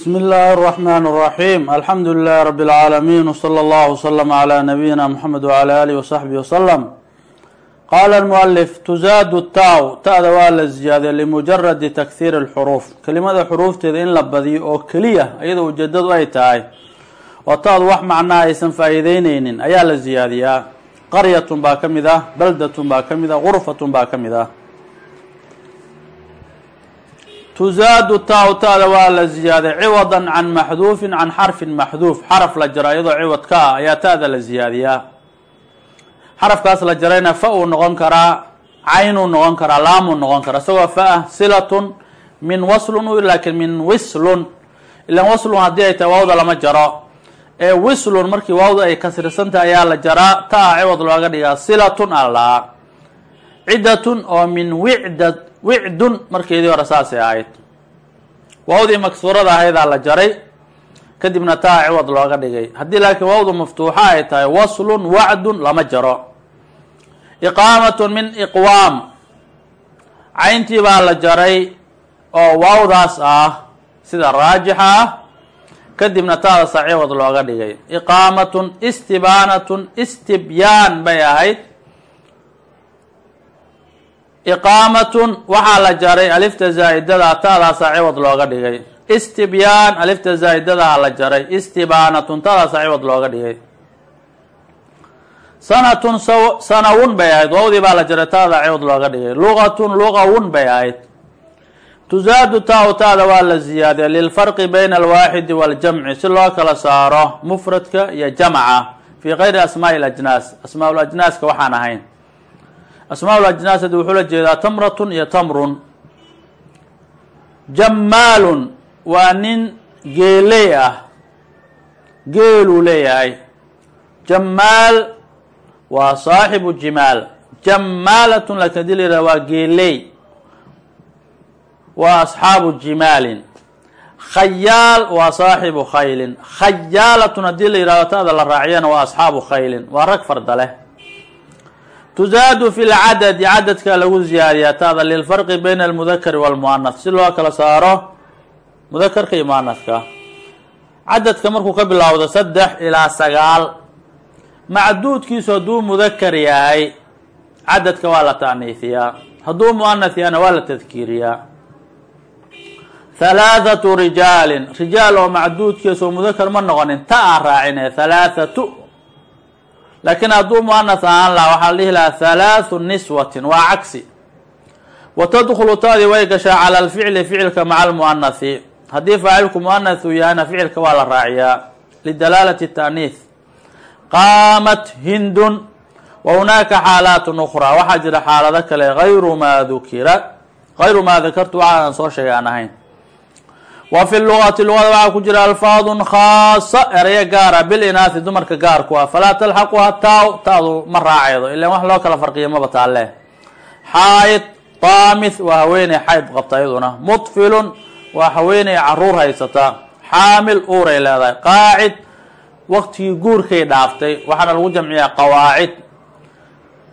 بsم الlh الرحمن الرحيم الحمdu لله رب العاalمين وصلى الله وsلم على نبيinا محمد وعلى آله وصحبه وsلم qال المؤلف تزاad الtaaw ta'da waa la ziyaadiya لمجرد تkثير الxروف kelimada xuruufteeda in la badiyo oo keliya iyadoo ujeedadu ay tahay oo ta'du wax macnaa aysan faa'iideyneynin ayaa la ziyaadiyaa qaryatun baa ka mid ah baldatun baa ka mid ah غurfatun baa ka mid ah tuzaadu taa ta'da waa la ziyaaday ciwada can maxduufin can xarfin maxduuf. Xaraf la jaro iyadoo ciwad ka ah ayaa ta'da la ziyaadiyaa. Xarafkaas la jarayna fa uu noqon karaa caynuu noqon karaa laamuu noqon karaa. Isagoo fa ah silatun min waslun laakiin min wislun. Ilan waslun haddii ay tahay waawda lama jaro. Ee wislun markii waawda ay kasrisantahay ayaa la jaraa ta a ciwad looga dhigaa silatun allaa. Ciddatun oo min wicda wicdun markeedii hore saasay ahayd. Waawdii maksuurada ahaydaa la jaray kadibna taa ciwad looga dhigay. Haddii laakiin waawdu maftuuxa ay tahay waslun wacdun lama jaro. Iqaamatun min iqwaam. Cayntii baa la jaray oo waawdaas ah sida raajixa ah kadibna taadasa ciwad looga dhigay. Iqaamatun istibaanatun istibyaan bay ahayd iqaamatun waxaa la jaray alifta zaa'idada ta'daasa ciwad looga dhigay. Istibyaan alifta zaa'idadaha la jaray. Istibaanatun ta'daasa ciwad looga dhigay. Sanatun sanawun bay ahayd. Waawdii baa la jaray ta'da ciwad looga dhigay. Lugatun lugawun bay ahayd. Tuzaadu taa-u ta'da waa la ziyaadiya lilfarqi bayna alwaaxidi waaljamci si loo kala saaro mufradka iyo jamca fii kayri asmaa'i alajnaas asmaa lajnaaska waxaan ahayn asmaa ajnaas hadi wuxuu la jeedaa tamratun iyo tamrun. Jammaalun waa nin geeley ah geeluu leeyahay. Jammaal waa saaxibu jimaal. Jammaalatun laakin haddii la yihahda waa geeley. Waa asxaabu jimaalin. Khayaal waa saaxibu khaylin. Khayaalatun haddii la yihahdo ta'da la raaciyana waa asxaabu khaylin. Waa rag farda leh tuzaadu fi lcadadi cadadka lagu ziyaadiyaa ta'da lilfarqi bayna almudakari walmu'anath si loo kala saaro mudakarka iyo mu'anadka cadadka markuu ka bilaawdo saddex ilaa sagaal macduudkiisu hadduu mudakar yahay cadadka waa la ta'niifiyaa. Hadduu mu'anath yahana waa la tadkiiriyaa. Halaathatu rijaalin rijaal oo macduudkiisu mudakar ma noqonin ta aan raacine halaathatu laakiin hadduu muanath ahaan laha waxaa la dhihi lahaa halaathu niswatin waa cagsi. Wa tadkhulu taadii way gashaa cala alficli ficilka maca almu'anathi haddii faacilku mu'anath uu yahayna ficilka waa la raaciyaa. Lidalaalati ta'niith. Qaamat hindun wa hunaaka xaalaatun ukhraa. Waxaa jira xaalado kale gayru maa dukira gayru maa dakartu waxa aan soo sheegay aan ahayn wa fi lugati lugada waxaa ku jira alfaadun khaasa erayo gaara bilinaathi dumarka gaarku ah falaa talxaquha taaw taadu ma raaceydo ilan wax loo kala farqiyo maba taalle. Xaayid taamith waa haweeney xayd qabta iyaduna. Mudfilun waa haweeney carruur haysata. Xaamil uuray leedahay. Qaacid waqtigii guurkay dhaaftay waxaana lagu jamciyaa qawaacid.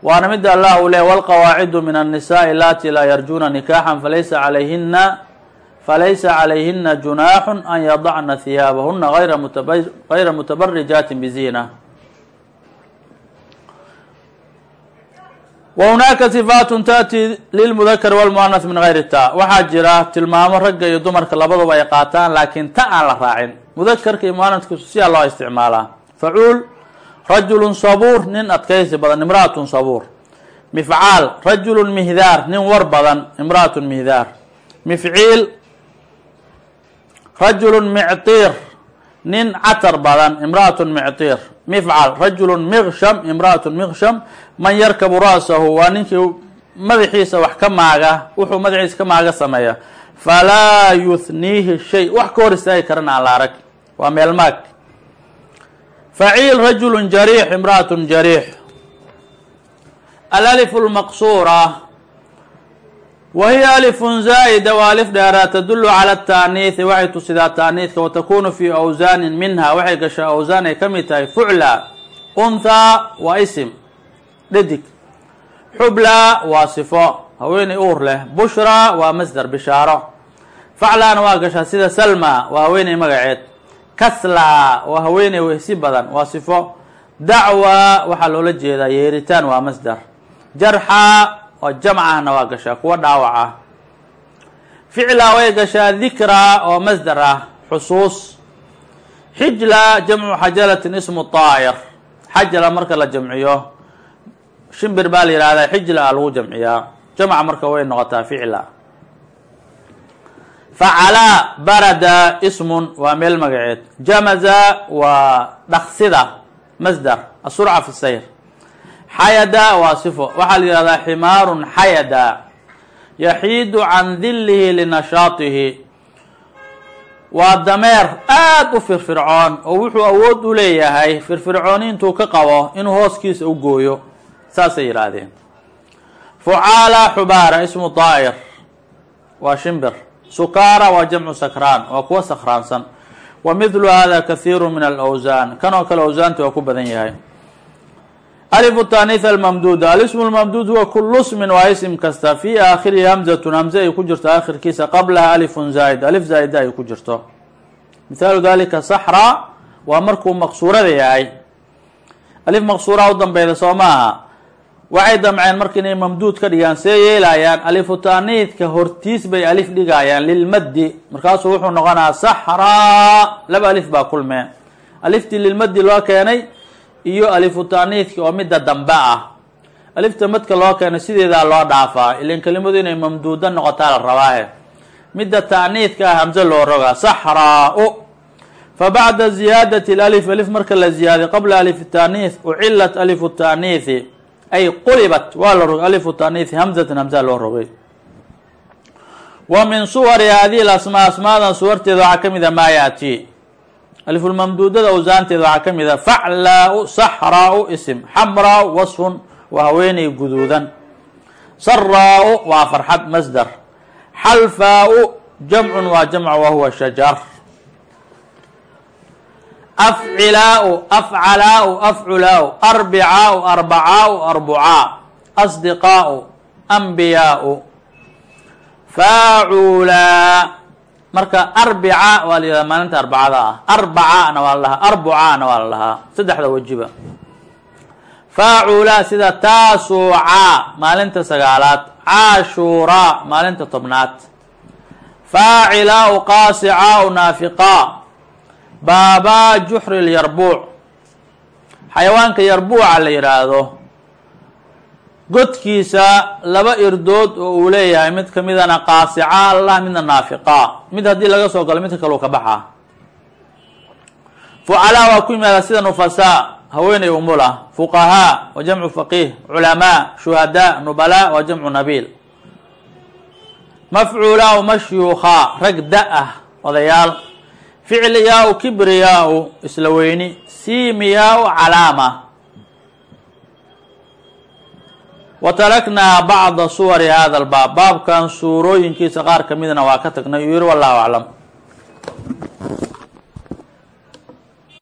Waana mida allah uu leey walqawaacidu min annisaai allati laa yarjuna nikaxan falaysa calayhina falaysa calayhina junaaxu an yadacna hiyaabahuna ayra mutaba gayra mutabarijaati biziina wa hunaaka sifaatun taati lilmudakari walmu'anath min gayri ta waxaa jira tilmaamo ragga iyo dumarka labaduba ay qaataan laakiin ta aan la raacin mudakarka iyo mu'anadkiisu siyaa loo isticmaalaa facuul rajulun sabuur nin adkaysi badan imra'atun sabuur mifcaal rajulun mihdaar nin war badan imra'atun mihdaar mifciil rajulun mictiir nin catar badan imra'atun mictiir mifcal rajulun miqsham imra'atun miqsham man yarkabu ra'sahu waa ninkii madaxiisa wax ka maaga wuxuu madaxiisa ka maaga sameeya. Falaa yuhniihi shay wax ka hor istaagi karana aan la arag. Waa meel maag. Faciil rajulun jariix imra'atun jariix. Alalifu lmaqsuura wa hiya alifun zaa'ida waa alif dheeraa tadulu cala ataaniihi waxay tusidaa taaniidka watakunu fi awsaanin minha waxay gashaa awsaan ay ka mid tahay fucla unthaa waa isim dhadig xubla waa sifo haweeney uur leh bushra waa masdar bishaaro faclaana waa gashaa sida salma waa haweeney magaceed kasla waa haweeney wehsi badan waa sifo dacwa waxaa loola jeedaa yeeritaan waa masdar jarxa oo jamcahna waa gashaa kuwa dhaawac ah ficla way gashaa dikra oo masdar ah xusuus. Xijla jamcu xajalatin ismu طaa'ir xajala marka la jamciyo shimbir baa la yihahdaa xijla a lagu jamciyaa. Jamca marka way noqotaa ficla. Facala barada ismun waa meel magaceed. Jamaza waa dhaksida masdar asurca fi sayr xayada waa sifo. Waxaa la yihahdaa ximaarun xayada yaxiidu can dilihi linashaatihi. Waa dameer aada u firfircoon oo wuxuu awood u leeyahay firfircooni intuu ka qabo inuu hooskiisa u gooyo. Saasay yidhaahdeen. Fucaala xubaara ismu daa'ir. Waa shimbir. Sukaara waa jamcu sakraan waa kuwa sakraansan. Wa midlu hada kathiiru min alawsaan kan oo kale awsaanta waa ku badan yahay alifu taaniith almamduuda alismu lmamduud huwa kulu smin waa ism kasta fi aakhirihi hamzatun hamze ay ku jirto aakhirkiisa qablaha alifun zaa'id alif zaa'ida ay ku jirto mithaalu dalika saxra waa markuu maqsuurada yahay alif maqsuura u dambeyda soo maaha waxay damceen marka inay mamduud ka dhigaan see yeelayaan alifu taaniidka hortiis bay alif dhigayaan lilmaddi markaasuu wuxuu noqonayaa saxraa laba alif baa kulmeen aliftii lilmaddi loo keenay iyo alifu taaniidka oo midda dambe ah. Alifta madka loo keenay sideedaa loo dhaafaa ilan kelimadu inay mamduuda noqotaa la rabaahe midda taaniidka ah hamse loo rogaa saxraa-u. Fa bacda ziyaadati alif alif marka la ziyaaday qabla alif taaniith ucilat alifu taaniithi ay qulibat waa la rogay alifu taaniithi hamzatan hamsaa loo rogay. Wa min suwari hadihi lasmaa asmaadan suwarteeda waxaa ka mid a maa yaati alifulmamduudada awsaanteeda waxaa ka mid a faclaa-u saxraa-u ism xamraa-u wasfun waa haweeney guduudan. Saraa-u waa farxad masdar. Xalfaa-u jamcun waa jamc wa huwa shajar. Afcilaau afcalaau afculaau arbicaau arbacaau arbucaa. Asdiqaau ambiyaau. Faaculaa marka arbica waa la yihahda maalinta arbacada ah. Arbacana waa la dhahaa arbucaana waa la dhahaa saddexda wajiba. Faaculaa sida taasuuca maalinta sagaalaad. Caashuuraa maalinta tobnaad. Faacilaau qaasicaau naafiqaa. Baabaa juxri lyarbuuc xayawaanka yarbuuca la yidhaahdo godkiisa laba irdood oo uu leeyahay mid kamidana qaasica allah midna naafiqa. Mid haddii laga soo galo midka kaleu ka baxaa fucalaa waa ku yimaada sida nufasaa haweeney umula fuqahaa waa jamcu faqiih culamaa shuhadaa nubalaa waa jamcu nabiil. Mafcuulaa mashyuukaa rag da ah odayaal. Ficliyaa-u kibriyaa-u isla weyni. Siimiyaa-u calaama wataraknaa bacda suwari hada albaab baabkan suurooyinkiisa qaar ka midna waa ka tagnay yuu yihi wallahu aclam